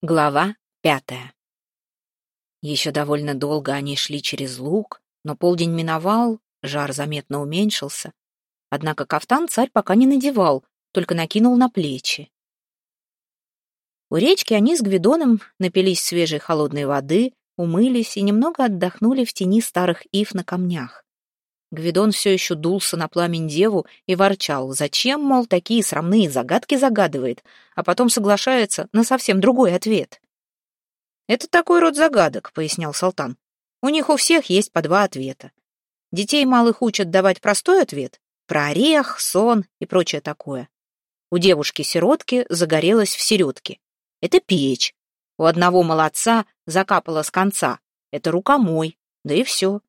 Глава пятая. Еще довольно долго они шли через луг, но полдень миновал, жар заметно уменьшился. Однако кафтан царь пока не надевал, только накинул на плечи. У речки они с Гвидоном напились свежей холодной воды, умылись и немного отдохнули в тени старых ив на камнях. Гвидон все еще дулся на пламень деву и ворчал, зачем, мол, такие срамные загадки загадывает, а потом соглашается на совсем другой ответ. «Это такой род загадок», — пояснял Салтан. «У них у всех есть по два ответа. Детей малых учат давать простой ответ про орех, сон и прочее такое. У девушки-сиротки загорелась в середке. Это печь. У одного молодца закапала с конца. Это рукомой. Да и все.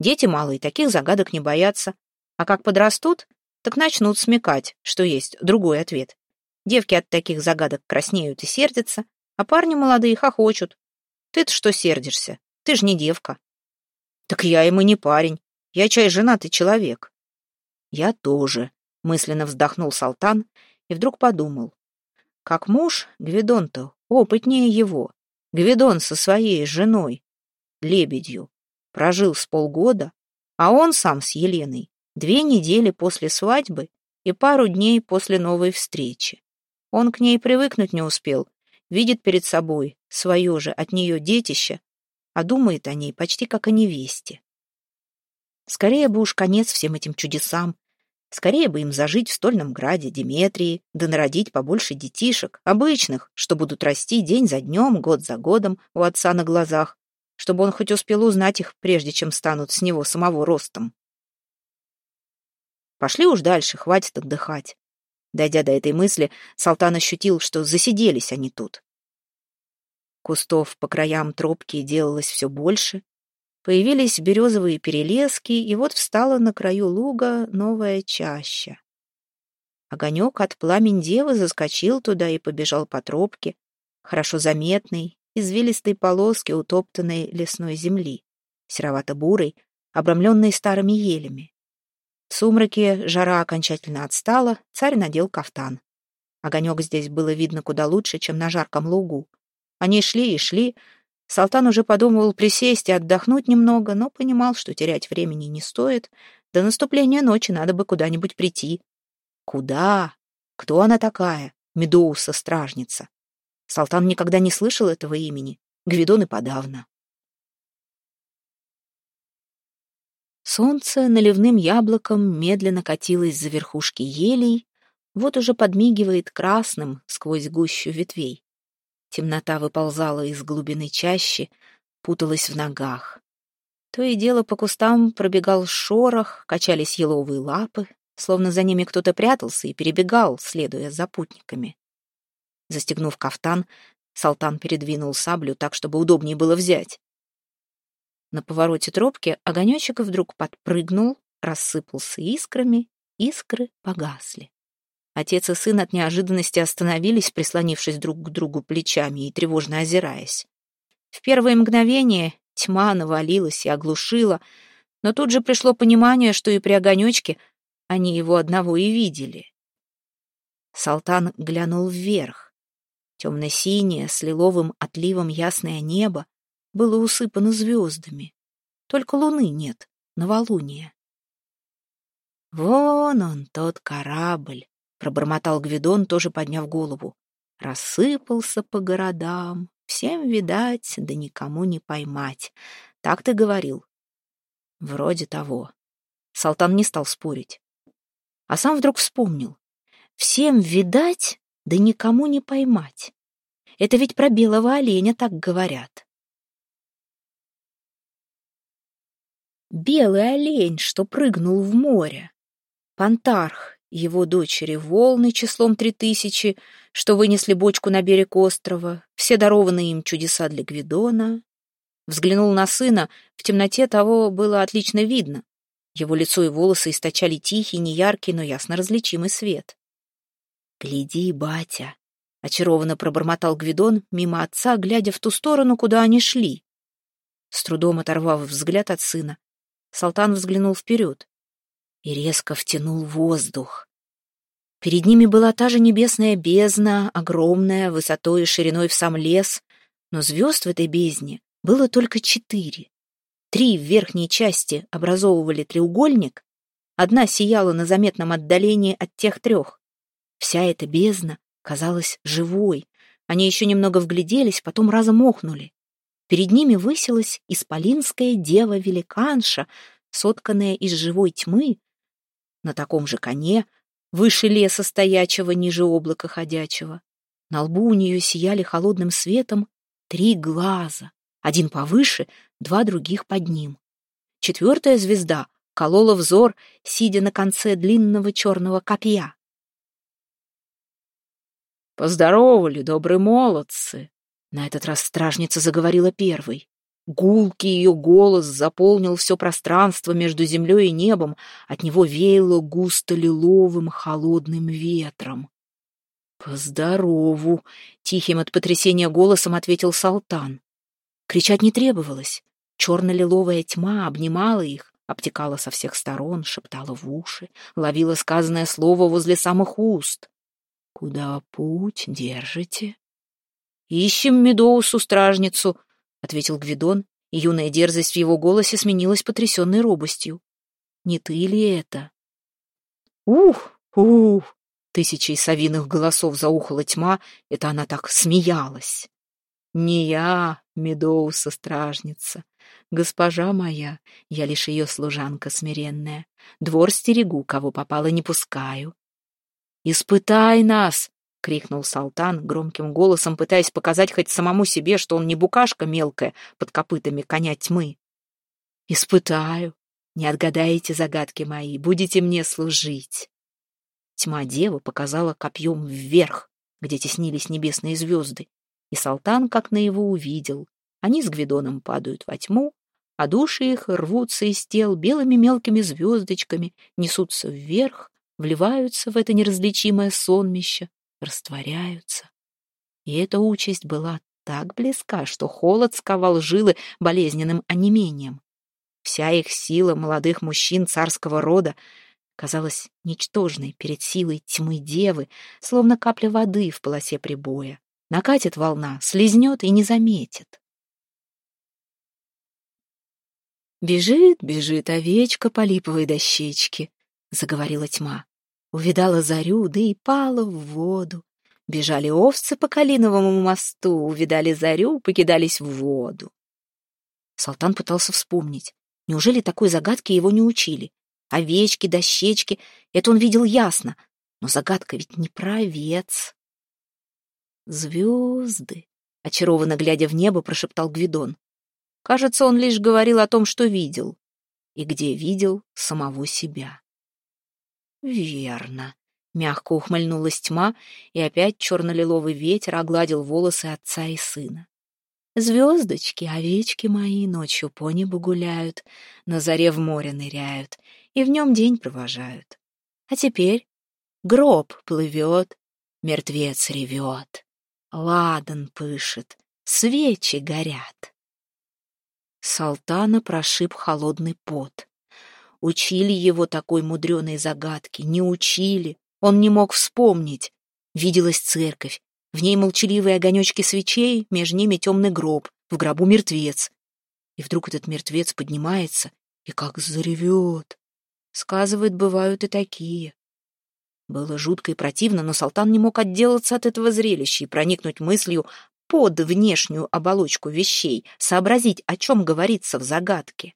Дети малые таких загадок не боятся. А как подрастут, так начнут смекать, что есть другой ответ. Девки от таких загадок краснеют и сердятся, а парни молодые хохочут. Ты-то что сердишься? Ты ж не девка. Так я ему не парень. Я чай женатый человек. Я тоже, мысленно вздохнул Салтан и вдруг подумал. Как муж, Гвидон-то опытнее его. Гвидон со своей женой, лебедью, Прожил с полгода, а он сам с Еленой две недели после свадьбы и пару дней после новой встречи. Он к ней привыкнуть не успел, видит перед собой свое же от нее детище, а думает о ней почти как о невесте. Скорее бы уж конец всем этим чудесам, скорее бы им зажить в стольном граде Деметрии, да народить побольше детишек, обычных, что будут расти день за днем, год за годом у отца на глазах, чтобы он хоть успел узнать их, прежде чем станут с него самого ростом. Пошли уж дальше, хватит отдыхать. Дойдя до этой мысли, Салтан ощутил, что засиделись они тут. Кустов по краям тропки делалось все больше. Появились березовые перелески, и вот встала на краю луга новая чаща. Огонек от пламень девы заскочил туда и побежал по тропке, хорошо заметный, извилистой полоски утоптанной лесной земли, серовато-бурой, обрамленной старыми елями. В сумраке жара окончательно отстала, царь надел кафтан. Огонек здесь было видно куда лучше, чем на жарком лугу. Они шли и шли. Салтан уже подумывал присесть и отдохнуть немного, но понимал, что терять времени не стоит. До наступления ночи надо бы куда-нибудь прийти. Куда? Кто она такая? Медоуса-стражница. Салтан никогда не слышал этого имени, Гвидон и подавно. Солнце наливным яблоком медленно катилось за верхушки елей, вот уже подмигивает красным сквозь гущу ветвей. Темнота выползала из глубины чащи, путалась в ногах. То и дело по кустам пробегал шорох, качались еловые лапы, словно за ними кто-то прятался и перебегал, следуя за путниками. Застегнув кафтан, Салтан передвинул саблю так, чтобы удобнее было взять. На повороте тропки огонечек вдруг подпрыгнул, рассыпался искрами, искры погасли. Отец и сын от неожиданности остановились, прислонившись друг к другу плечами и тревожно озираясь. В первое мгновение тьма навалилась и оглушила, но тут же пришло понимание, что и при огонечке они его одного и видели. Салтан глянул вверх. Темно-синее, с лиловым отливом ясное небо было усыпано звездами. Только луны нет, новолуние. «Вон он, тот корабль», — пробормотал Гвидон, тоже подняв голову. «Рассыпался по городам, всем видать, да никому не поймать. Так ты говорил?» «Вроде того». Салтан не стал спорить. А сам вдруг вспомнил. «Всем видать, да никому не поймать. Это ведь про белого оленя так говорят. Белый олень, что прыгнул в море. Пантарх, его дочери волны числом три тысячи, что вынесли бочку на берег острова, все дарованные им чудеса для Гвидона. Взглянул на сына, в темноте того было отлично видно. Его лицо и волосы источали тихий, неяркий, но ясно различимый свет. «Гляди, батя!» — очарованно пробормотал Гвидон мимо отца, глядя в ту сторону, куда они шли. С трудом оторвав взгляд от сына, Салтан взглянул вперед и резко втянул воздух. Перед ними была та же небесная бездна, огромная, высотой и шириной в сам лес, но звезд в этой бездне было только четыре. Три в верхней части образовывали треугольник, одна сияла на заметном отдалении от тех трех. Вся эта бездна казалась живой. Они еще немного вгляделись, потом разом охнули. Перед ними высилась исполинская дева-великанша, сотканная из живой тьмы, на таком же коне, выше леса стоячего, ниже облака ходячего. На лбу у нее сияли холодным светом три глаза, один повыше, два других под ним. Четвертая звезда колола взор, сидя на конце длинного черного копья. «Поздоровали, добрые молодцы!» На этот раз стражница заговорила первой. Гулкий ее голос заполнил все пространство между землей и небом, от него веяло густо лиловым холодным ветром. «Поздорову!» — тихим от потрясения голосом ответил Салтан. Кричать не требовалось. Черно-лиловая тьма обнимала их, обтекала со всех сторон, шептала в уши, ловила сказанное слово возле самых уст. «Куда путь держите?» «Ищем Медоусу-стражницу», — ответил Гвидон, и юная дерзость в его голосе сменилась потрясенной робостью. «Не ты ли это?» «Ух! Ух!» Тысячей совиных голосов заухала тьма, это она так смеялась. «Не я, Медоуса-стражница, госпожа моя, я лишь ее служанка смиренная. Двор стерегу, кого попало, не пускаю». «Испытай нас!» — крикнул Салтан громким голосом, пытаясь показать хоть самому себе, что он не букашка мелкая под копытами коня тьмы. «Испытаю. Не отгадаете загадки мои, будете мне служить». Тьма девы показала копьем вверх, где теснились небесные звезды, и Салтан как на его увидел. Они с Гвидоном падают во тьму, а души их рвутся из тел белыми мелкими звездочками, несутся вверх, вливаются в это неразличимое сонмище, растворяются. И эта участь была так близка, что холод сковал жилы болезненным онемением. Вся их сила молодых мужчин царского рода казалась ничтожной перед силой тьмы девы, словно капля воды в полосе прибоя. Накатит волна, слезнет и не заметит. «Бежит, бежит овечка по липовой дощечке», — заговорила тьма увидала зарю, да и пала в воду. Бежали овцы по Калиновому мосту, увидали зарю, покидались в воду. Салтан пытался вспомнить. Неужели такой загадки его не учили? Овечки, дощечки — это он видел ясно. Но загадка ведь не про овец. «Звезды», — очарованно глядя в небо, прошептал Гвидон. Кажется, он лишь говорил о том, что видел. И где видел самого себя. «Верно», — мягко ухмыльнулась тьма, и опять черно-лиловый ветер огладил волосы отца и сына. Звездочки, овечки мои ночью по небу гуляют, на заре в море ныряют и в нем день провожают. А теперь гроб плывет, мертвец ревет, ладан пышет, свечи горят. Салтана прошиб холодный пот. Учили его такой мудреной загадке, не учили. Он не мог вспомнить. Виделась церковь. В ней молчаливые огонечки свечей, между ними темный гроб, в гробу мертвец. И вдруг этот мертвец поднимается и как заревет. Сказывают, бывают и такие. Было жутко и противно, но Салтан не мог отделаться от этого зрелища и проникнуть мыслью под внешнюю оболочку вещей, сообразить, о чем говорится в загадке.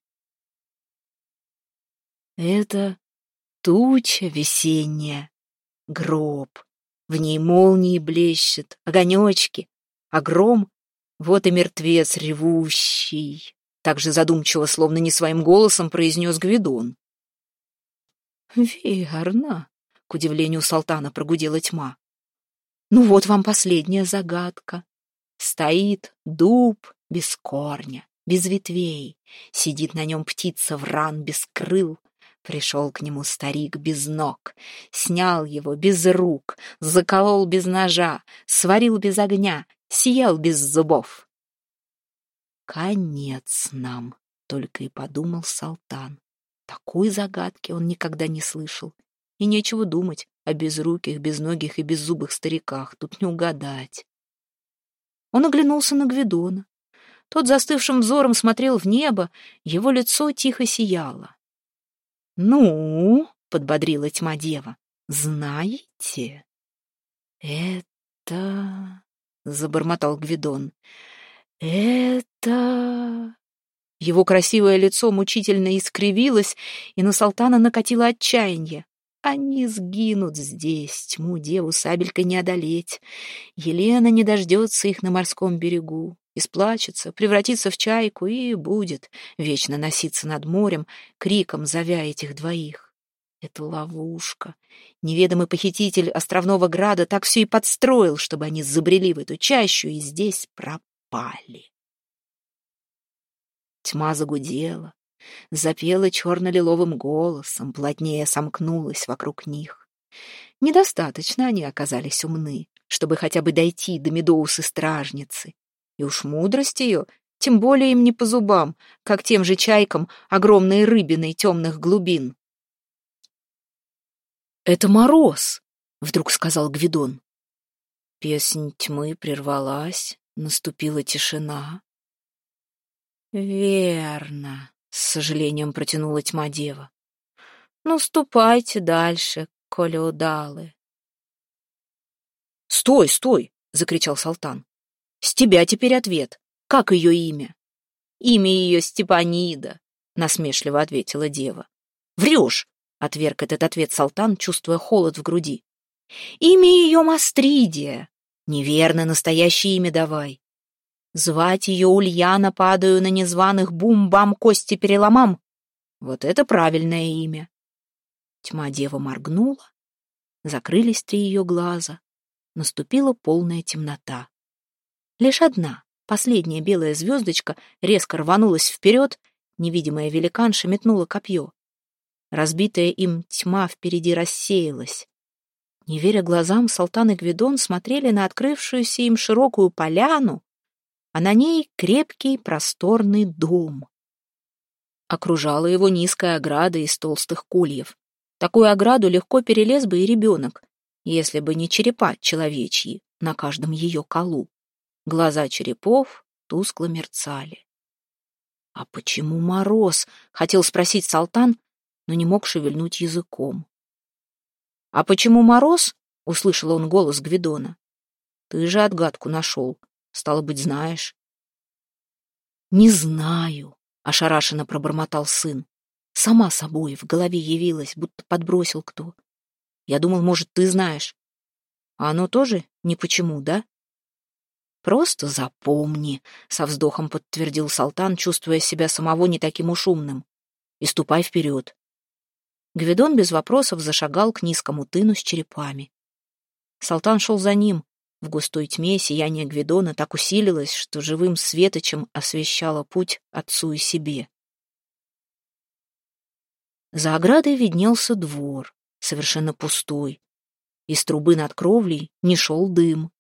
Это туча весенняя, гроб. В ней молнии блещет, огонечки, а гром — вот и мертвец ревущий. Так же задумчиво, словно не своим голосом, произнес Гвидон. «Верно», — к удивлению Салтана прогудела тьма. «Ну вот вам последняя загадка. Стоит дуб без корня, без ветвей, сидит на нем птица вран без крыл, Пришел к нему старик без ног, снял его без рук, заколол без ножа, сварил без огня, съел без зубов. «Конец нам», — только и подумал Салтан. Такой загадки он никогда не слышал И нечего думать о безруких, безногих и беззубых стариках. Тут не угадать. Он оглянулся на Гвидона. Тот застывшим взором смотрел в небо, его лицо тихо сияло. «Ну?» — подбодрила тьма дева. «Знаете?» «Это...» — забормотал Гвидон. «Это...» Его красивое лицо мучительно искривилось, и на Салтана накатило отчаяние. Они сгинут здесь, тьму деву сабелькой не одолеть. Елена не дождется их на морском берегу, исплачется, превратится в чайку и будет вечно носиться над морем, криком зовя этих двоих. Это ловушка. Неведомый похититель островного града так все и подстроил, чтобы они забрели в эту чащу и здесь пропали. Тьма загудела, запела черно-лиловым голосом, плотнее сомкнулась вокруг них. Недостаточно они оказались умны, чтобы хотя бы дойти до Медоусы-стражницы. И уж мудрость ее, тем более им не по зубам, как тем же чайкам огромной рыбиной темных глубин. «Это мороз!» — вдруг сказал Гвидон. Песнь тьмы прервалась, наступила тишина. «Верно», с сожалением протянула тьма дева. Ну, ступайте дальше, коли удалы. Стой, стой! закричал Салтан. С тебя теперь ответ. Как ее имя? Имя ее Степанида, насмешливо ответила дева. Врешь! отверг этот ответ Салтан, чувствуя холод в груди. Имя ее Мастридия. Неверно, настоящее имя давай. Звать ее Ульяна падаю на незваных бум-бам кости переломам. Вот это правильное имя. Тьма дева моргнула, закрылись три ее глаза, наступила полная темнота. Лишь одна, последняя белая звездочка, резко рванулась вперед, невидимая великанша метнула копье. Разбитая им тьма впереди рассеялась. Не веря глазам, Салтан и Гвидон смотрели на открывшуюся им широкую поляну, а на ней крепкий просторный дом. Окружала его низкая ограда из толстых кольев. Такую ограду легко перелез бы и ребенок, если бы не черепа человечьи на каждом ее колу. Глаза черепов тускло мерцали. «А почему мороз?» — хотел спросить Салтан, но не мог шевельнуть языком. «А почему мороз?» — услышал он голос Гвидона. «Ты же отгадку нашел. Стало быть, знаешь. Не знаю, ошарашенно пробормотал сын. Сама собой в голове явилась, будто подбросил кто. Я думал, может, ты знаешь. А оно тоже не почему, да? Просто запомни, со вздохом подтвердил Салтан, чувствуя себя самого не таким уж умным. И ступай вперед. Гвидон без вопросов зашагал к низкому тыну с черепами. Салтан шел за ним, в густой тьме сияние Гвидона так усилилось, что живым светочем освещало путь отцу и себе. За оградой виднелся двор, совершенно пустой. Из трубы над кровлей не шел дым.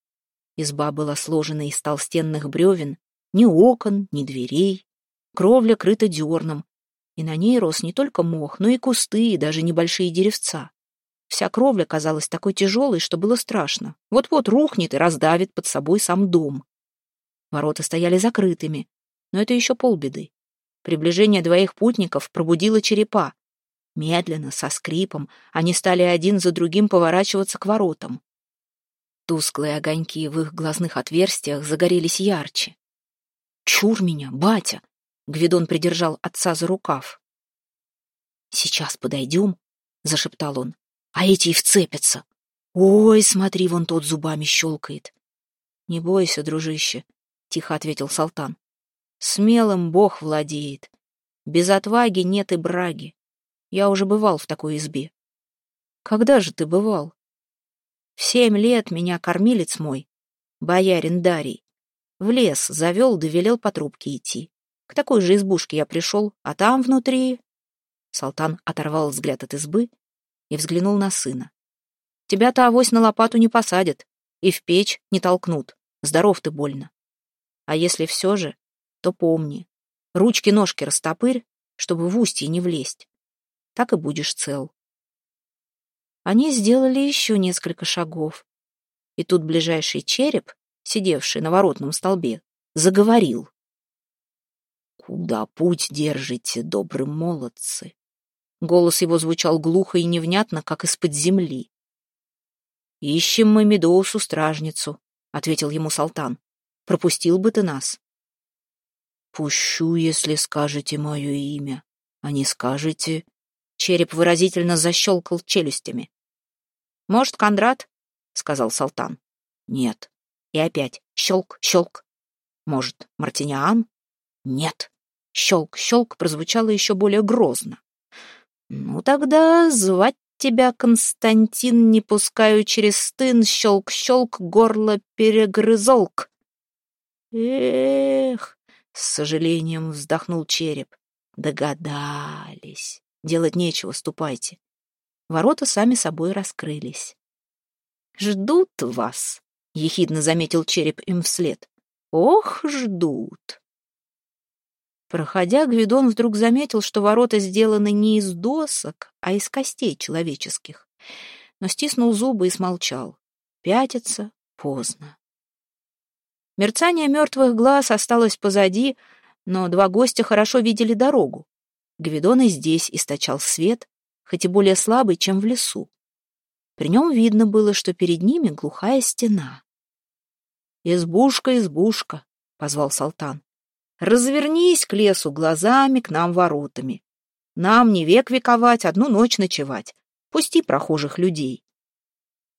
Изба была сложена из толстенных бревен, ни окон, ни дверей. Кровля крыта дерном, и на ней рос не только мох, но и кусты, и даже небольшие деревца. Вся кровля казалась такой тяжелой, что было страшно. Вот-вот рухнет и раздавит под собой сам дом. Ворота стояли закрытыми, но это еще полбеды. Приближение двоих путников пробудило черепа. Медленно, со скрипом, они стали один за другим поворачиваться к воротам. Тусклые огоньки в их глазных отверстиях загорелись ярче. «Чур меня, батя!» — Гвидон придержал отца за рукав. «Сейчас подойдем», — зашептал он а эти и вцепятся. Ой, смотри, вон тот зубами щелкает. Не бойся, дружище, тихо ответил Салтан. Смелым Бог владеет. Без отваги нет и браги. Я уже бывал в такой избе. Когда же ты бывал? В семь лет меня кормилец мой, боярин Дарий, в лес завел да велел по трубке идти. К такой же избушке я пришел, а там внутри... Салтан оторвал взгляд от избы и взглянул на сына. «Тебя-то авось на лопату не посадят и в печь не толкнут. Здоров ты больно. А если все же, то помни, ручки-ножки растопырь, чтобы в устье не влезть. Так и будешь цел. Они сделали еще несколько шагов. И тут ближайший череп, сидевший на воротном столбе, заговорил. «Куда путь держите, добрые молодцы?» Голос его звучал глухо и невнятно, как из-под земли. «Ищем мы Медоусу-стражницу», — ответил ему Салтан. «Пропустил бы ты нас». «Пущу, если скажете мое имя, а не скажете...» Череп выразительно защелкал челюстями. «Может, Кондрат?» — сказал Салтан. «Нет». И опять щелк, щелк. «Может, Мартиниан?» «Нет». Щелк, щелк прозвучало еще более грозно. «Ну тогда звать тебя, Константин, не пускаю через стын, щелк-щелк, горло перегрызолк». «Эх!» — с сожалением вздохнул череп. «Догадались. Делать нечего, ступайте». Ворота сами собой раскрылись. «Ждут вас», — ехидно заметил череп им вслед. «Ох, ждут». Проходя, Гвидон вдруг заметил, что ворота сделаны не из досок, а из костей человеческих. Но стиснул зубы и смолчал. Пятиться поздно. Мерцание мертвых глаз осталось позади, но два гостя хорошо видели дорогу. Гвидон и здесь источал свет, хоть и более слабый, чем в лесу. При нем видно было, что перед ними глухая стена. «Избушка, избушка!» — позвал Салтан. Развернись к лесу глазами, к нам воротами. Нам не век вековать, одну ночь ночевать. Пусти прохожих людей.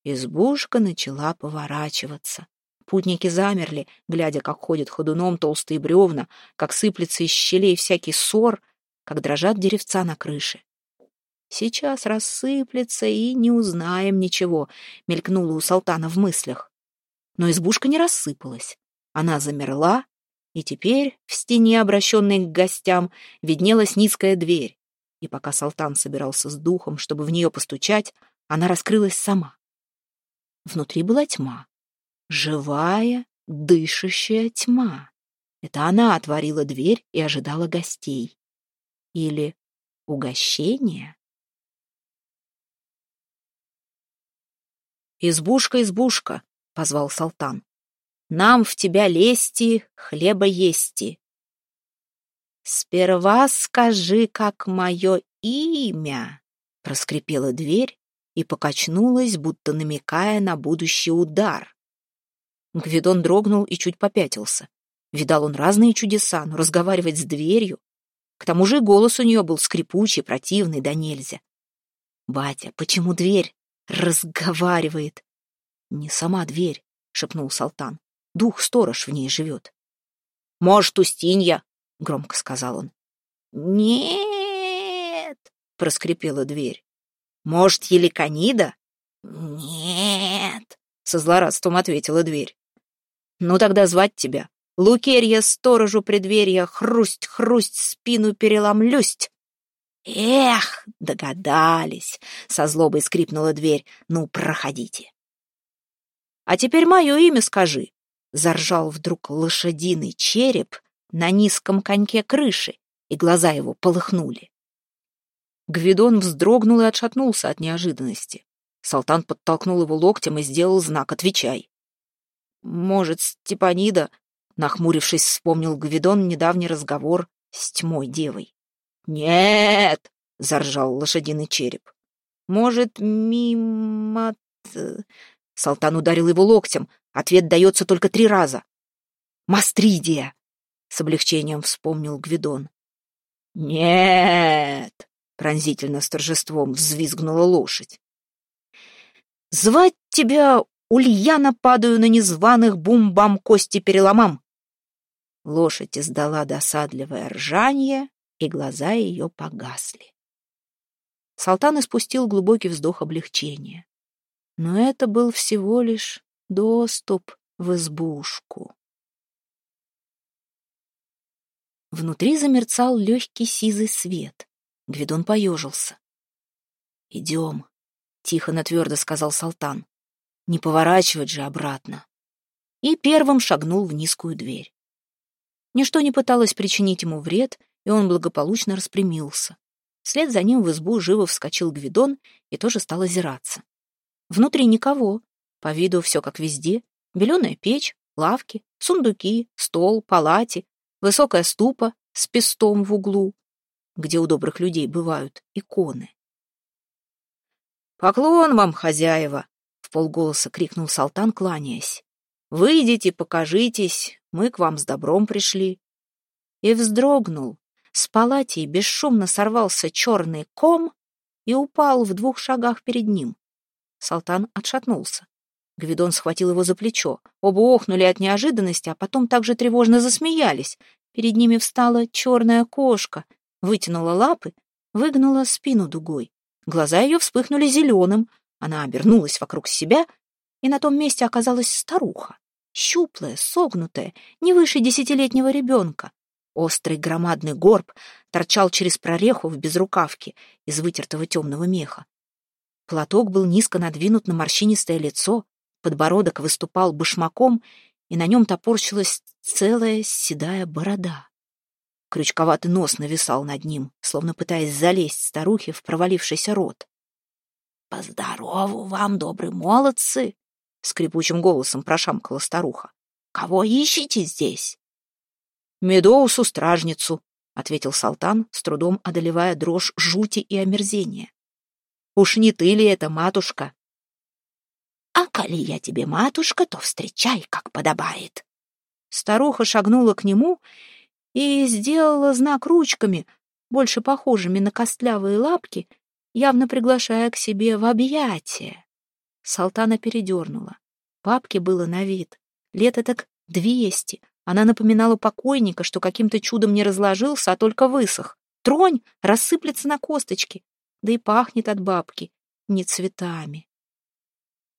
Избушка начала поворачиваться. Путники замерли, глядя, как ходят ходуном толстые бревна, как сыплется из щелей всякий ссор, как дрожат деревца на крыше. «Сейчас рассыплется, и не узнаем ничего», — мелькнуло у Салтана в мыслях. Но избушка не рассыпалась. Она замерла, и теперь в стене, обращенной к гостям, виднелась низкая дверь. И пока Салтан собирался с духом, чтобы в нее постучать, она раскрылась сама. Внутри была тьма. Живая, дышащая тьма. Это она отворила дверь и ожидала гостей. Или угощения. «Избушка, избушка!» — позвал Салтан. Нам в тебя лести, хлеба ести. Сперва скажи, как мое имя, проскрипела дверь и покачнулась, будто намекая на будущий удар. Гвидон дрогнул и чуть попятился. Видал он разные чудеса, но разговаривать с дверью... К тому же голос у нее был скрипучий, противный, да нельзя. «Батя, почему дверь разговаривает?» «Не сама дверь», — шепнул Салтан. Дух-сторож в ней живет. «Может, Устинья?» — громко сказал он. «Нет!» — проскрипела дверь. «Может, Еликонида?» «Нет!» — со злорадством ответила дверь. «Ну тогда звать тебя. Лукерья, сторожу преддверья, хрусть-хрусть, спину переломлюсть!» «Эх, догадались!» — со злобой скрипнула дверь. «Ну, проходите!» «А теперь мое имя скажи!» Заржал вдруг лошадиный череп на низком коньке крыши, и глаза его полыхнули. Гвидон вздрогнул и отшатнулся от неожиданности. Салтан подтолкнул его локтем и сделал знак «Отвечай». «Может, Степанида?» — нахмурившись, вспомнил Гвидон недавний разговор с тьмой девой. «Нет!» — заржал лошадиный череп. «Может, мимо...» Салтан ударил его локтем. Ответ дается только три раза. «Мастридия!» — с облегчением вспомнил Гвидон. «Нет!» — пронзительно с торжеством взвизгнула лошадь. «Звать тебя Ульяна падаю на незваных бум-бам кости переломам!» Лошадь издала досадливое ржанье, и глаза ее погасли. Салтан испустил глубокий вздох облегчения. Но это был всего лишь доступ в избушку. Внутри замерцал легкий сизый свет. Гвидон поежился. «Идем», — тихо, но твердо сказал Салтан. «Не поворачивать же обратно». И первым шагнул в низкую дверь. Ничто не пыталось причинить ему вред, и он благополучно распрямился. Вслед за ним в избу живо вскочил Гвидон и тоже стал озираться. Внутри никого. По виду все как везде. Беленая печь, лавки, сундуки, стол, палати, высокая ступа с пестом в углу, где у добрых людей бывают иконы. «Поклон вам, хозяева!» — в полголоса крикнул Салтан, кланяясь. «Выйдите, покажитесь, мы к вам с добром пришли». И вздрогнул. С палати бесшумно сорвался черный ком и упал в двух шагах перед ним. Салтан отшатнулся. Гвидон схватил его за плечо. Оба охнули от неожиданности, а потом также тревожно засмеялись. Перед ними встала черная кошка, вытянула лапы, выгнула спину дугой. Глаза ее вспыхнули зеленым. Она обернулась вокруг себя, и на том месте оказалась старуха. Щуплая, согнутая, не выше десятилетнего ребенка. Острый громадный горб торчал через прореху в безрукавке из вытертого темного меха. Платок был низко надвинут на морщинистое лицо, подбородок выступал башмаком, и на нем топорщилась целая седая борода. Крючковатый нос нависал над ним, словно пытаясь залезть старухе в провалившийся рот. «Поздорову вам, добрые молодцы!» — скрипучим голосом прошамкала старуха. «Кого ищете здесь?» «Медоусу-стражницу», — ответил Салтан, с трудом одолевая дрожь жути и омерзения. «Уж не ты ли это, матушка?» «А коли я тебе матушка, то встречай, как подобает». Старуха шагнула к нему и сделала знак ручками, больше похожими на костлявые лапки, явно приглашая к себе в объятия. Салтана передернула. Папке было на вид. Лет так двести. Она напоминала покойника, что каким-то чудом не разложился, а только высох. Тронь рассыплется на косточки. Да и пахнет от бабки не цветами.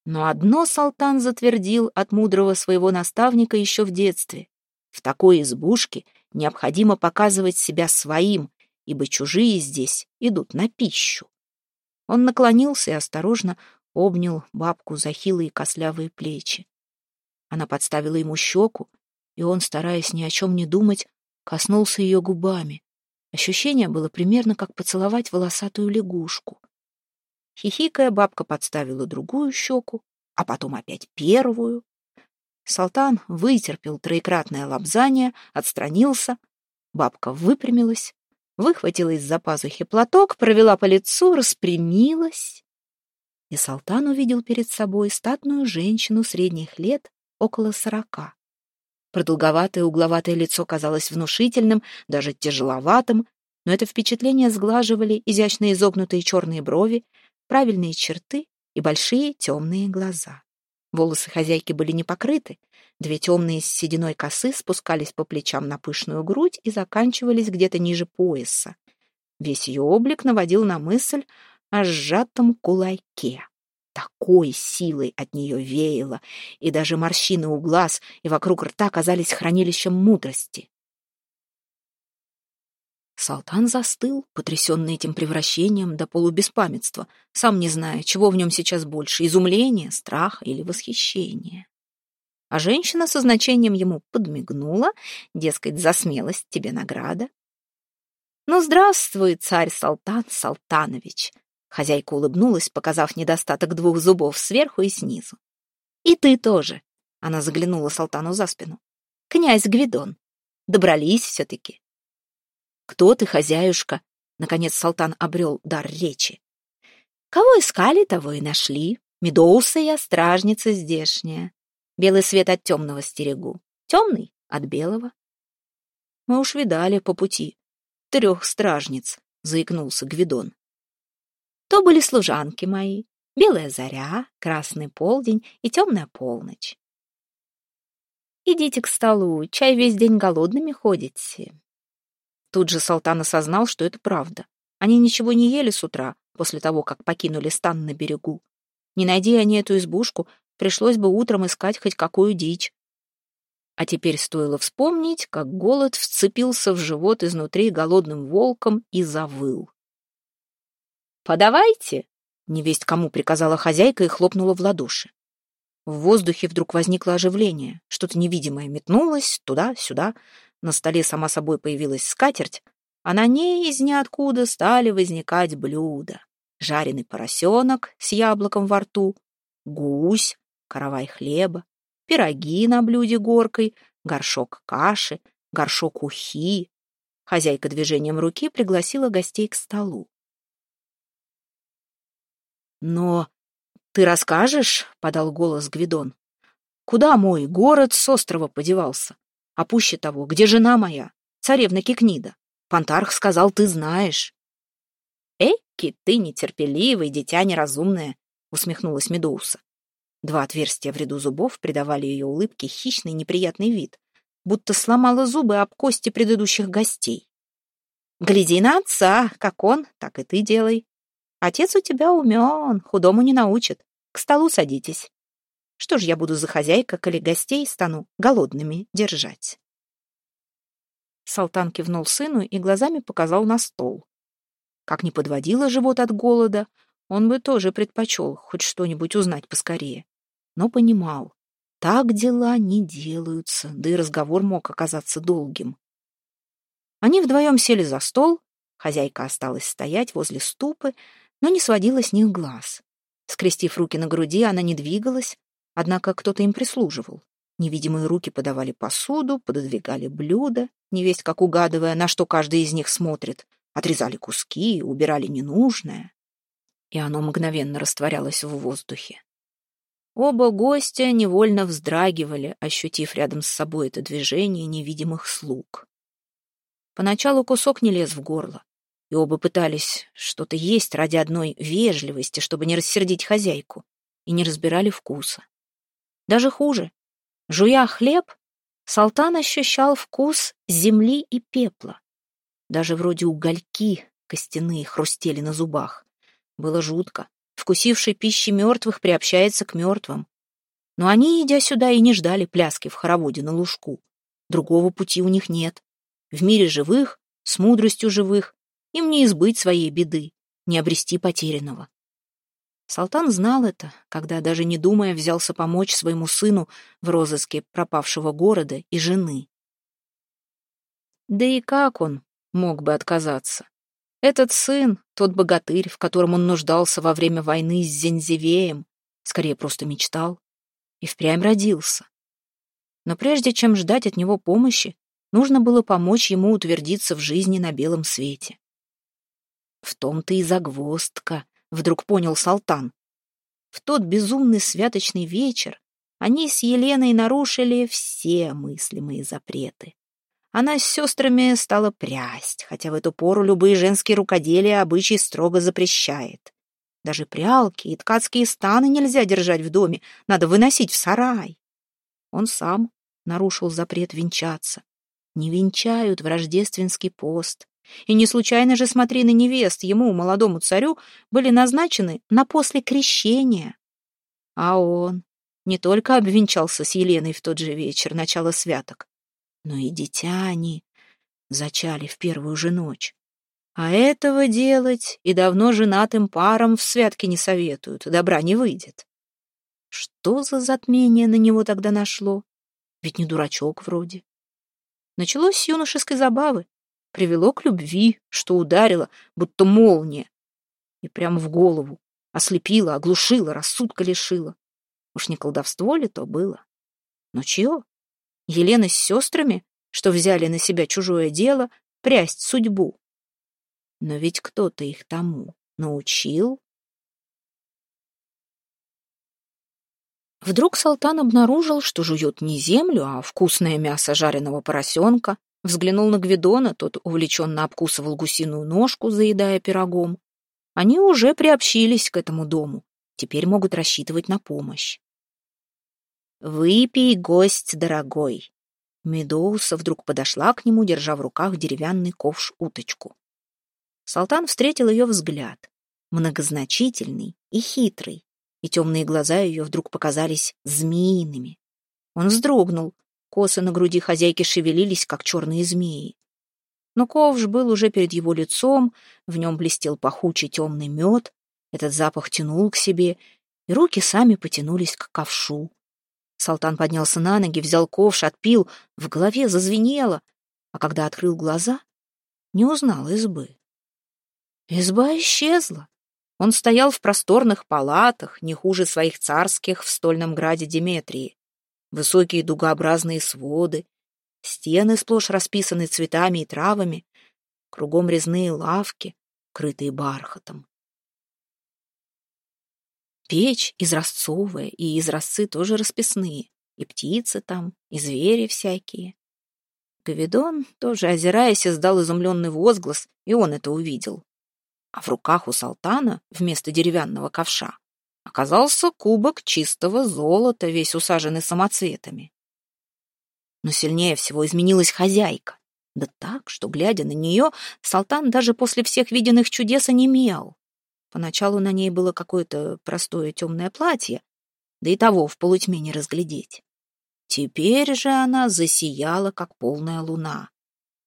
Но одно Салтан затвердил от мудрого своего наставника еще в детстве. В такой избушке необходимо показывать себя своим, ибо чужие здесь идут на пищу. Он наклонился и осторожно обнял бабку за хилые кослявые плечи. Она подставила ему щеку, и он, стараясь ни о чем не думать, коснулся ее губами. Ощущение было примерно как поцеловать волосатую лягушку. Хихикая, бабка подставила другую щеку, а потом опять первую. Салтан вытерпел троекратное лобзание, отстранился. Бабка выпрямилась, выхватила из-за пазухи платок, провела по лицу, распрямилась. И Салтан увидел перед собой статную женщину средних лет, около сорока. Продолговатое угловатое лицо казалось внушительным, даже тяжеловатым, но это впечатление сглаживали изящно изогнутые черные брови, правильные черты и большие темные глаза. Волосы хозяйки были не покрыты, две темные с сединой косы спускались по плечам на пышную грудь и заканчивались где-то ниже пояса. Весь ее облик наводил на мысль о сжатом кулаке. Такой силой от нее веяло, и даже морщины у глаз и вокруг рта казались хранилищем мудрости. Салтан застыл, потрясенный этим превращением до полубеспамятства, сам не зная, чего в нем сейчас больше — изумления, страха или восхищения. А женщина со значением ему подмигнула, дескать, за смелость тебе награда. «Ну, здравствуй, царь Салтан Салтанович!» Хозяйка улыбнулась, показав недостаток двух зубов сверху и снизу. «И ты тоже!» — она заглянула Салтану за спину. «Князь Гвидон. Добрались все-таки. «Кто ты, хозяюшка?» Наконец Салтан обрел дар речи. «Кого искали, того и нашли. Медоуса я, стражница здешняя. Белый свет от темного стерегу, темный от белого». «Мы уж видали по пути. Трех стражниц», — заикнулся Гвидон. «То были служанки мои, белая заря, красный полдень и темная полночь. Идите к столу, чай весь день голодными ходите. Тут же Салтан осознал, что это правда. Они ничего не ели с утра, после того, как покинули стан на берегу. Не найди они эту избушку, пришлось бы утром искать хоть какую дичь. А теперь стоило вспомнить, как голод вцепился в живот изнутри голодным волком и завыл. «Подавайте!» — невесть кому приказала хозяйка и хлопнула в ладоши. В воздухе вдруг возникло оживление. Что-то невидимое метнулось туда-сюда, на столе сама собой появилась скатерть, а на ней из ниоткуда стали возникать блюда. Жареный поросенок с яблоком во рту, гусь, каравай хлеба, пироги на блюде горкой, горшок каши, горшок ухи. Хозяйка движением руки пригласила гостей к столу. «Но ты расскажешь?» — подал голос Гвидон. «Куда мой город с острова подевался? А пуще того, где жена моя, царевна Кикнида? Пантарх сказал, ты знаешь». «Эки, ты нетерпеливый, дитя неразумное», — усмехнулась Медоуса. Два отверстия в ряду зубов придавали ее улыбке хищный неприятный вид, будто сломала зубы об кости предыдущих гостей. «Гляди на отца, как он, так и ты делай. Отец у тебя умен, худому не научит. К столу садитесь. Что ж я буду за хозяйка, коли гостей стану голодными держать?» Салтан кивнул сыну и глазами показал на стол. Как ни подводило живот от голода, он бы тоже предпочел хоть что-нибудь узнать поскорее. Но понимал, так дела не делаются, да и разговор мог оказаться долгим. Они вдвоем сели за стол, хозяйка осталась стоять возле ступы, но не сводила с них глаз. Скрестив руки на груди, она не двигалась, однако кто-то им прислуживал. Невидимые руки подавали посуду, пододвигали блюда, невесть как угадывая, на что каждый из них смотрит, отрезали куски, убирали ненужное и оно мгновенно растворялось в воздухе. Оба гостя невольно вздрагивали, ощутив рядом с собой это движение невидимых слуг. Поначалу кусок не лез в горло, и оба пытались что-то есть ради одной вежливости, чтобы не рассердить хозяйку, и не разбирали вкуса. Даже хуже. Жуя хлеб, Салтан ощущал вкус земли и пепла. Даже вроде угольки костяные хрустели на зубах. Было жутко. Вкусивший пищи мертвых приобщается к мертвым. Но они, идя сюда, и не ждали пляски в хороводе на лужку. Другого пути у них нет. В мире живых, с мудростью живых, им не избыть своей беды, не обрести потерянного. Салтан знал это, когда, даже не думая, взялся помочь своему сыну в розыске пропавшего города и жены. Да и как он мог бы отказаться? Этот сын, тот богатырь, в котором он нуждался во время войны с Зензевеем, скорее просто мечтал, и впрямь родился. Но прежде чем ждать от него помощи, нужно было помочь ему утвердиться в жизни на белом свете. В том-то и загвоздка, вдруг понял Салтан. В тот безумный святочный вечер они с Еленой нарушили все мыслимые запреты. Она с сестрами стала прясть, хотя в эту пору любые женские рукоделия обычай строго запрещает. Даже прялки и ткацкие станы нельзя держать в доме, надо выносить в сарай. Он сам нарушил запрет венчаться. Не венчают в рождественский пост. И не случайно же смотрины невест ему, молодому царю, были назначены на после крещения. А он не только обвенчался с Еленой в тот же вечер, начало святок, но и дитя они зачали в первую же ночь. А этого делать и давно женатым парам в святке не советуют, добра не выйдет. Что за затмение на него тогда нашло? Ведь не дурачок вроде. Началось с юношеской забавы, привело к любви, что ударило, будто молния, и прямо в голову, ослепило, оглушило, рассудка лишило. Уж не колдовство ли то было? Но чье? Елена с сестрами, что взяли на себя чужое дело, прясть судьбу. Но ведь кто-то их тому научил. Вдруг Салтан обнаружил, что жует не землю, а вкусное мясо жареного поросенка. Взглянул на Гвидона, тот увлеченно обкусывал гусиную ножку, заедая пирогом. Они уже приобщились к этому дому, теперь могут рассчитывать на помощь. «Выпей, гость дорогой!» Медоуса вдруг подошла к нему, держа в руках деревянный ковш-уточку. Салтан встретил ее взгляд, многозначительный и хитрый, и темные глаза ее вдруг показались змеиными. Он вздрогнул, косы на груди хозяйки шевелились, как черные змеи. Но ковш был уже перед его лицом, в нем блестел пахучий темный мед, этот запах тянул к себе, и руки сами потянулись к ковшу. Салтан поднялся на ноги, взял ковш, отпил, в голове зазвенело, а когда открыл глаза, не узнал избы. Изба исчезла. Он стоял в просторных палатах, не хуже своих царских в стольном граде Деметрии. Высокие дугообразные своды, стены сплошь расписаны цветами и травами, кругом резные лавки, крытые бархатом. Печь изразцовая, и изразцы тоже расписные, и птицы там, и звери всякие. Гавидон, тоже озираясь, издал изумленный возглас, и он это увидел. А в руках у Салтана вместо деревянного ковша оказался кубок чистого золота, весь усаженный самоцветами. Но сильнее всего изменилась хозяйка. Да так, что, глядя на нее, Салтан даже после всех виденных чудес онемел. Поначалу на ней было какое-то простое темное платье, да и того в полутьме не разглядеть. Теперь же она засияла, как полная луна.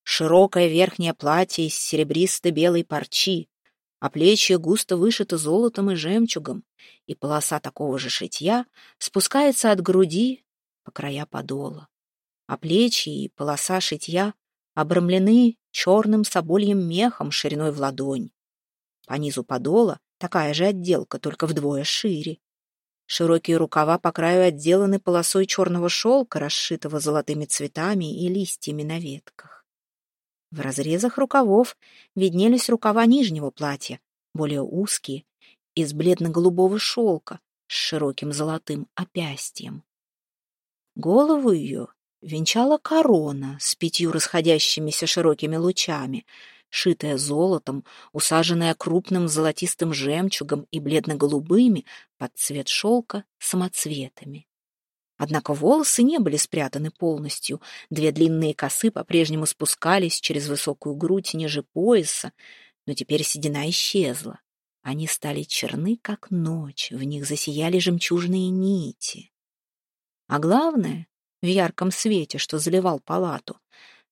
Широкое верхнее платье из серебристо-белой парчи, а плечи густо вышиты золотом и жемчугом, и полоса такого же шитья спускается от груди по края подола. А плечи и полоса шитья обрамлены черным собольем мехом шириной в ладонь. По низу подола такая же отделка, только вдвое шире. Широкие рукава по краю отделаны полосой черного шелка, расшитого золотыми цветами и листьями на ветках. В разрезах рукавов виднелись рукава нижнего платья, более узкие, из бледно-голубого шелка с широким золотым опястьем. Голову ее венчала корона с пятью расходящимися широкими лучами — шитая золотом, усаженная крупным золотистым жемчугом и бледно-голубыми под цвет шелка самоцветами. Однако волосы не были спрятаны полностью, две длинные косы по-прежнему спускались через высокую грудь ниже пояса, но теперь седина исчезла. Они стали черны, как ночь, в них засияли жемчужные нити. А главное, в ярком свете, что заливал палату,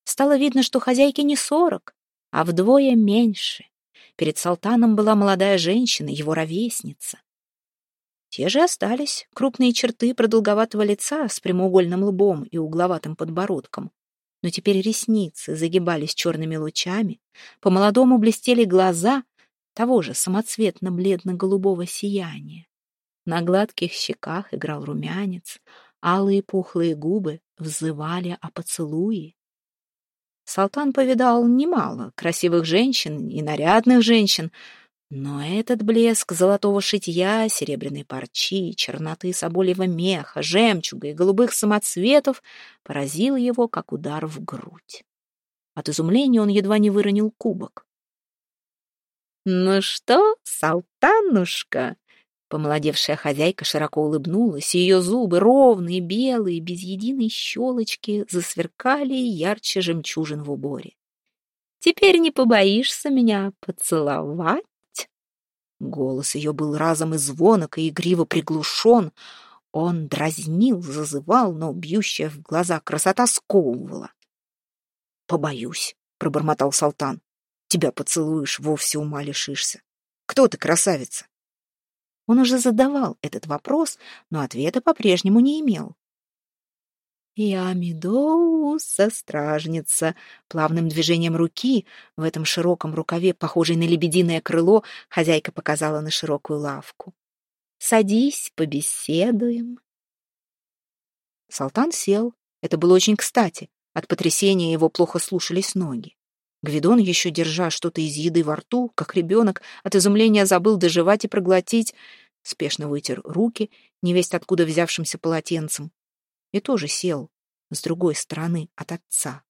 стало видно, что хозяйке не сорок, а вдвое меньше. Перед Салтаном была молодая женщина, его ровесница. Те же остались крупные черты продолговатого лица с прямоугольным лбом и угловатым подбородком. Но теперь ресницы загибались черными лучами, по-молодому блестели глаза того же самоцветно-бледно-голубого сияния. На гладких щеках играл румянец, алые пухлые губы взывали о поцелуе. Салтан повидал немало красивых женщин и нарядных женщин, но этот блеск золотого шитья, серебряной парчи, черноты соболевого меха, жемчуга и голубых самоцветов поразил его, как удар в грудь. От изумления он едва не выронил кубок. «Ну что, Салтанушка?» Помолодевшая хозяйка широко улыбнулась, и ее зубы, ровные, белые, без единой щелочки, засверкали ярче жемчужин в уборе. «Теперь не побоишься меня поцеловать?» Голос ее был разом и звонок, и игриво приглушен. Он дразнил, зазывал, но бьющая в глаза красота сковывала. «Побоюсь», — пробормотал Салтан. «Тебя поцелуешь, вовсе ума лишишься. Кто ты, красавица?» Он уже задавал этот вопрос, но ответа по-прежнему не имел. «Я Медоуса, стражница!» Плавным движением руки в этом широком рукаве, похожей на лебединое крыло, хозяйка показала на широкую лавку. «Садись, побеседуем». Салтан сел. Это было очень кстати. От потрясения его плохо слушались ноги. Гвидон, еще держа что-то из еды во рту, как ребенок, от изумления забыл доживать и проглотить, спешно вытер руки, невесть откуда взявшимся полотенцем, и тоже сел с другой стороны от отца.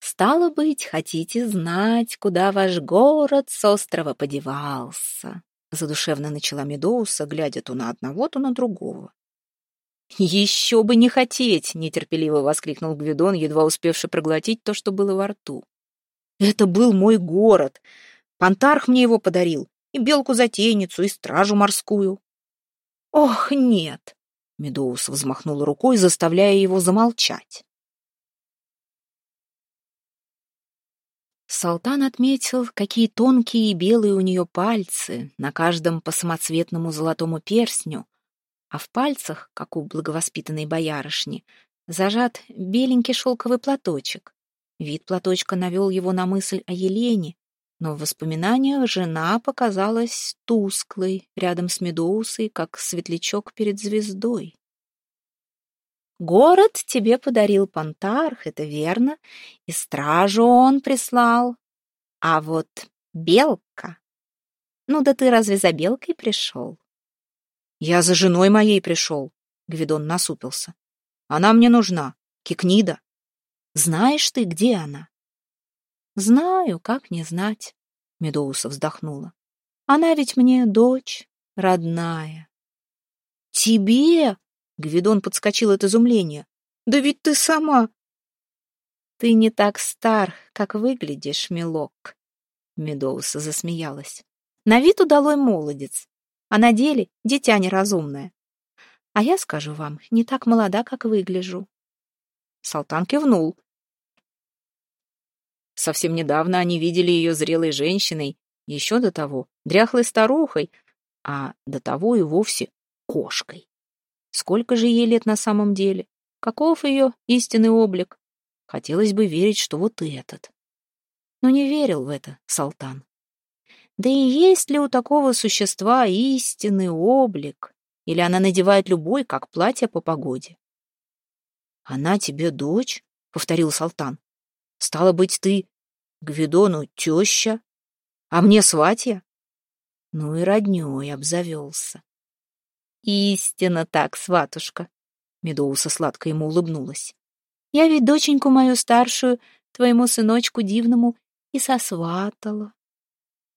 «Стало быть, хотите знать, куда ваш город с острова подевался?» Задушевно начала Медоуса, глядя то на одного, то на другого. «Еще бы не хотеть!» — нетерпеливо воскликнул Гвидон, едва успевший проглотить то, что было во рту. «Это был мой город. Пантарх мне его подарил, и белку-затейницу, и стражу морскую». «Ох, нет!» — Медоус взмахнул рукой, заставляя его замолчать. Салтан отметил, какие тонкие и белые у нее пальцы, на каждом по самоцветному золотому перстню, а в пальцах, как у благовоспитанной боярышни, зажат беленький шелковый платочек. Вид платочка навел его на мысль о Елене, но в воспоминаниях жена показалась тусклой рядом с Медоусой, как светлячок перед звездой. «Город тебе подарил Пантарх, это верно, и стражу он прислал. А вот белка... Ну да ты разве за белкой пришел?» «Я за женой моей пришел», — Гвидон насупился. «Она мне нужна, Кикнида». «Знаешь ты, где она?» «Знаю, как не знать», — Медоуса вздохнула. «Она ведь мне дочь родная». «Тебе?» — Гвидон подскочил от изумления. «Да ведь ты сама...» «Ты не так стар, как выглядишь, милок», — Медоуса засмеялась. «На вид удалой молодец, а на деле дитя неразумное. А я, скажу вам, не так молода, как выгляжу». Салтан кивнул. Совсем недавно они видели ее зрелой женщиной, еще до того дряхлой старухой, а до того и вовсе кошкой. Сколько же ей лет на самом деле? Каков ее истинный облик? Хотелось бы верить, что вот этот. Но не верил в это Салтан. Да и есть ли у такого существа истинный облик? Или она надевает любой, как платье по погоде? «Она тебе дочь?» — повторил Салтан. Стало быть, ты Гвидону теща, а мне сватья? Ну и роднёй обзавелся. Истинно так, сватушка. Медоуса сладко ему улыбнулась. Я ведь доченьку мою старшую твоему сыночку дивному и сосватала.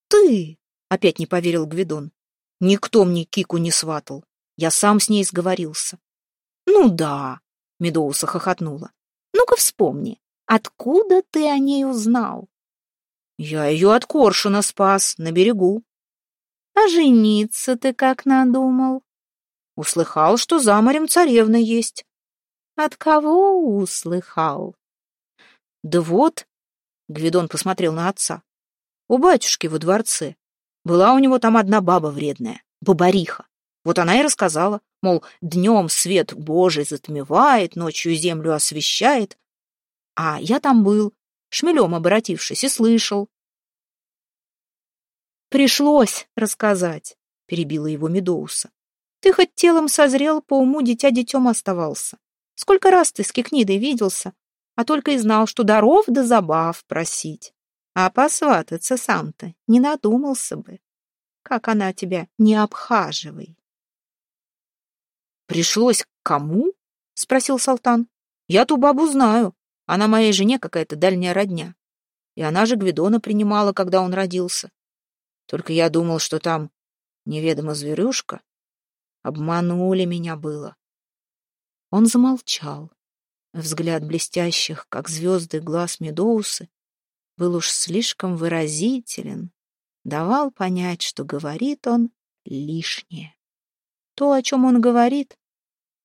Ты! Опять не поверил Гвидон. Никто мне Кику не сватал. Я сам с ней сговорился. Ну да, Медоуса хохотнула. Ну-ка вспомни, Откуда ты о ней узнал? Я ее от коршуна спас, на берегу. А жениться ты как надумал? Услыхал, что за морем царевна есть. От кого услыхал? Да вот, Гвидон посмотрел на отца. У батюшки во дворце. Была у него там одна баба вредная, бабариха. Вот она и рассказала, мол, днем свет Божий затмевает, ночью землю освещает, а я там был, шмелем обратившись, и слышал. «Пришлось рассказать», — перебила его Медоуса. «Ты хоть телом созрел, по уму дитя детем оставался. Сколько раз ты с Кикнидой виделся, а только и знал, что даров да забав просить. А посвататься сам-то не надумался бы. Как она тебя не обхаживай». «Пришлось кому?» — спросил Салтан. «Я ту бабу знаю. Она моей жене какая-то дальняя родня. И она же Гвидона принимала, когда он родился. Только я думал, что там неведомо зверюшка. Обманули меня было. Он замолчал. Взгляд блестящих, как звезды, глаз Медоусы был уж слишком выразителен, давал понять, что говорит он лишнее. То, о чем он говорит,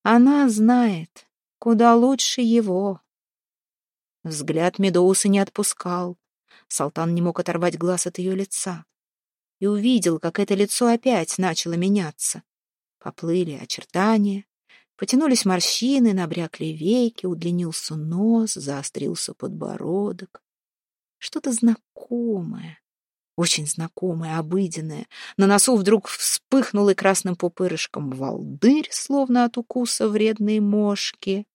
она знает куда лучше его. Взгляд Медоуса не отпускал. Салтан не мог оторвать глаз от ее лица. И увидел, как это лицо опять начало меняться. Поплыли очертания, потянулись морщины, набрякли веки, удлинился нос, заострился подбородок. Что-то знакомое, очень знакомое, обыденное. На носу вдруг вспыхнул и красным пупырышком волдырь, словно от укуса вредной мошки.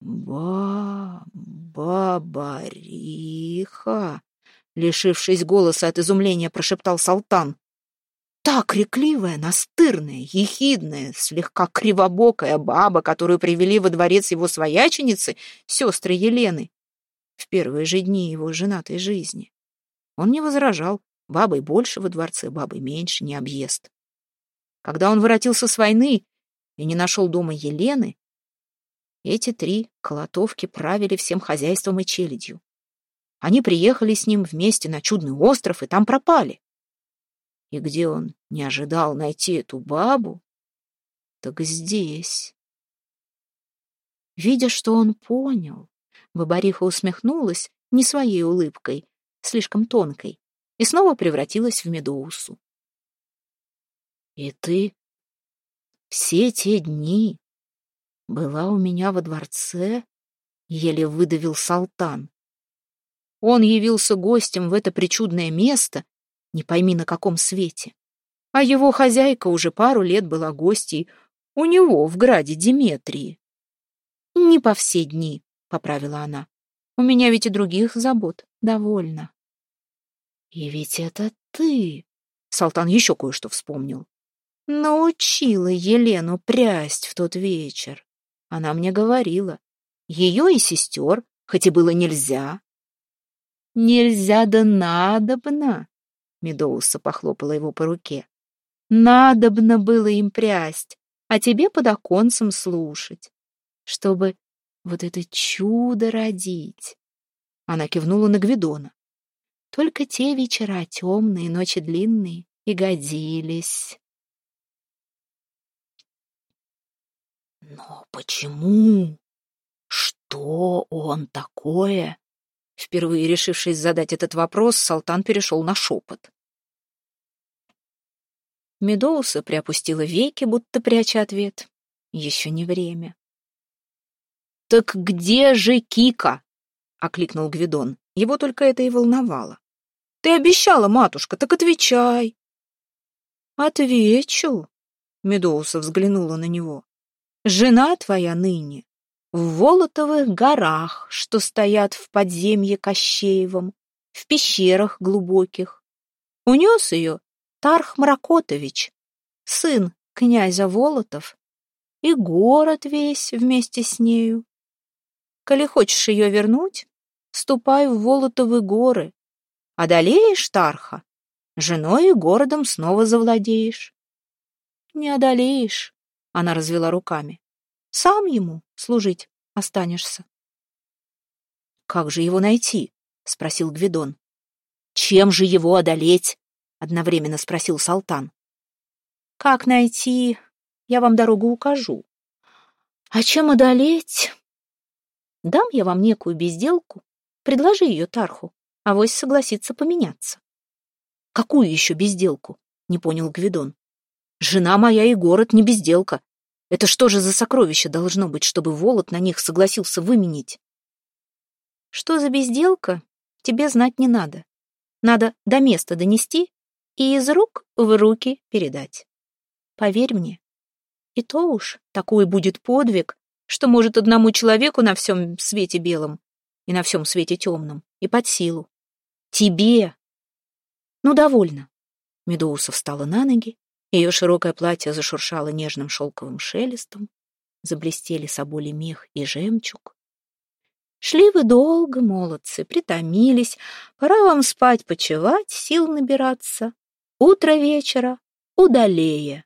«Ба... бабариха!» Лишившись голоса от изумления, прошептал Салтан. «Та крикливая, настырная, ехидная, слегка кривобокая баба, которую привели во дворец его свояченицы, сестры Елены, в первые же дни его женатой жизни. Он не возражал, бабой больше во дворце, бабой меньше, не объезд. Когда он воротился с войны и не нашел дома Елены, эти три колотовки правили всем хозяйством и челядью. Они приехали с ним вместе на чудный остров и там пропали. И где он не ожидал найти эту бабу, так здесь. Видя, что он понял, Бабариха усмехнулась не своей улыбкой, слишком тонкой, и снова превратилась в Медоусу. «И ты все те дни была у меня во дворце Еле выдавил Салтан. Он явился гостем в это причудное место, не пойми на каком свете. А его хозяйка уже пару лет была гостьей у него в граде Диметрии. «Не по все дни», — поправила она. «У меня ведь и других забот довольно». «И ведь это ты!» — Салтан еще кое-что вспомнил. «Научила Елену прясть в тот вечер. Она мне говорила. Ее и сестер, хоть и было нельзя, Нельзя да надобно. Медоуса похлопала его по руке. Надобно было им прясть, а тебе под оконцем слушать, чтобы вот это чудо родить. Она кивнула на Гвидона. Только те вечера темные, ночи длинные и годились. Но почему? Что он такое Впервые решившись задать этот вопрос, Салтан перешел на шепот. Медоуса приопустила веки, будто пряча ответ. Еще не время. «Так где же Кика?» — окликнул Гвидон. Его только это и волновало. «Ты обещала, матушка, так отвечай!» «Отвечу!» — Медоуса взглянула на него. «Жена твоя ныне в Волотовых горах, что стоят в подземье Кощеевом, в пещерах глубоких. Унес ее Тарх Мракотович, сын князя Волотов, и город весь вместе с нею. Коли хочешь ее вернуть, ступай в Волотовы горы. Одолеешь Тарха, женой и городом снова завладеешь. Не одолеешь, она развела руками. Сам ему служить останешься. «Как же его найти?» — спросил Гвидон. «Чем же его одолеть?» — одновременно спросил Салтан. «Как найти? Я вам дорогу укажу. А чем одолеть? Дам я вам некую безделку, предложи ее Тарху, а вось согласится поменяться». «Какую еще безделку?» — не понял Гвидон. «Жена моя и город не безделка. Это что же за сокровище должно быть, чтобы Волод на них согласился выменить? Что за безделка, тебе знать не надо. Надо до места донести и из рук в руки передать. Поверь мне, и то уж такой будет подвиг, что может одному человеку на всем свете белом и на всем свете темном, и под силу. Тебе! Ну, довольно. Медоуса встала на ноги ее широкое платье зашуршало нежным шелковым шелестом, заблестели соболи мех и жемчуг. Шли вы долго, молодцы, притомились, пора вам спать, почевать, сил набираться. Утро вечера удалее.